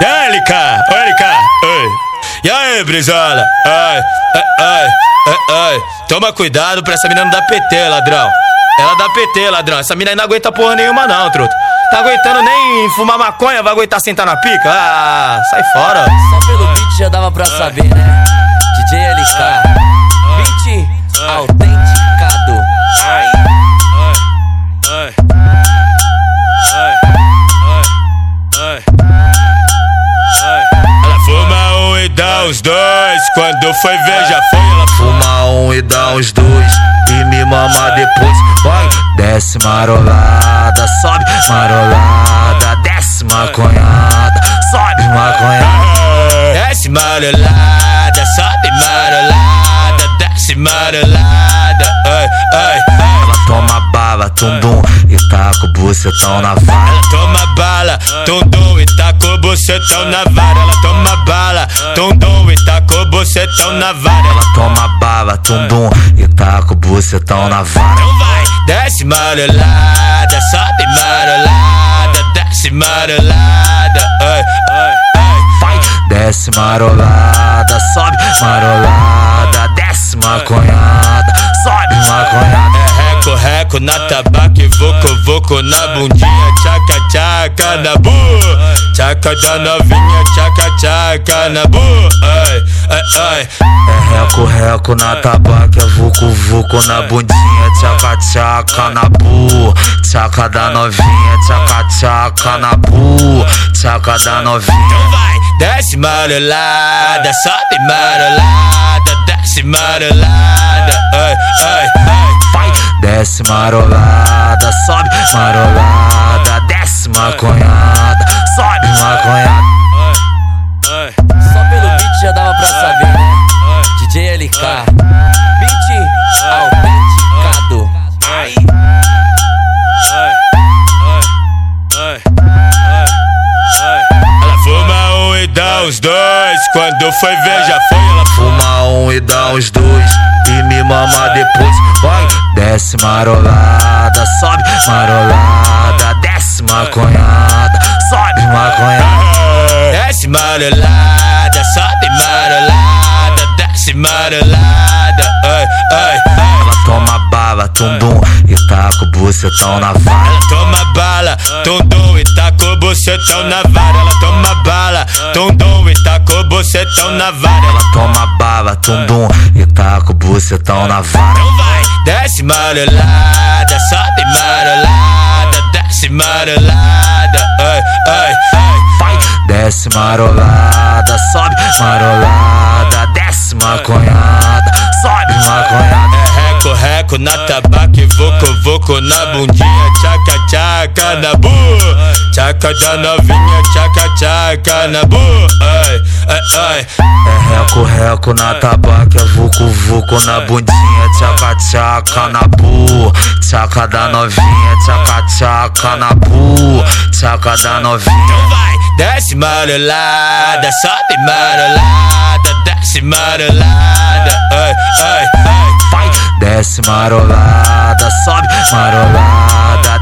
E aí, LK? Oi, LK. Oi. E aí, Brizola? Ai, ai, ai, ai, ai. Toma cuidado pra essa menina não dar PT, ladrão. Ela dá PT, ladrão. Essa menina aí não aguenta porra nenhuma, não, truta. Tá aguentando nem fumar maconha, vai aguentar sentar na pica? Ah, sai fora. Só pelo beat já dava pra saber, né? DJ LK. Beat autenticado. Ai. Ai, ai, ai, ai. Dá os dois. Quando foi ver, já foi. Ela Fuma um e dá uns dois e me mama depois. Vai, desce marolada, sobe marolada, desce maconhada, sobe maconhada. Desce marolada, sobe marolada, desce marolada. Ai, ai, ai. Ela toma bala, tumbum e tá com o bucetão na vara. Ela toma bala, com o bucetão na vara. Ela toma bala, tundum e tá com o bucetão na vara. Ela toma bala, tumbum e tá com o bucetão na vara. Então vai, desce marolada, sobe marolada, desce marolada. Ai, ai, ai. Vai, desce marolada, sobe marolada, desce maconhada, sobe maconhada. É reco, reco na tabaco e voco, voco na bundinha, tchaca, tchaca na bu. Da novinha, tchaca, tchaca na bu. Ai, ai, ai. É reco, reco na tabaca, é vucu, vucu na bundinha, tchaca, tchaca na bu. Tchaca da novinha, tchaca, tchaca na bu. Tchaca da novinha. Então vai, desce marolada, sobe marolada, desce marolada. Ai, ai, ai. Vai, desce marolada, sobe marolada, desce maconhada, Ai, Só pelo beat já dava pra saber, né? DJ LK. Beat autenticado. ai. Ela fuma um e dá os dois. Quando foi ver, já foi. Ela Fuma. Um e dá uns dois. E me mama depois. Vai, desce marolada, sobe. Marolada, desce maconhada, marolada, sobe marolada, desce marolada. Ai, ai, ai. Ela toma bala, tumbum e tá com o bucetão na vara. Ela toma bala, tundum e tá com o bucetão na vara. Ela toma bala, tundum e tá com o bucetão na vara. Ela toma bala, tumbum e tá com o bucetão na vara. Então vai, desce marolada, sobe marolada, desce marolada. Desce marolada, sobe marolada, desce maconhada, sobe maconhada. É reco, reco na tabaco e voco, voco na bundinha, tchaca, tchaca na bu. Tchaca da novinha, tchaca, tchaca na bu. Ai, ai, ai. É reco, reco na tabaca, é vucu, vucu na bundinha, tchaca, tchaca na bu. Tchaca da novinha, tchaca, tchaca na bu. Tchaca da novinha. Desce marolada, sobe marolada, desce marolada. Ai, ai, ai. Vai, desce marolada, sobe marolada,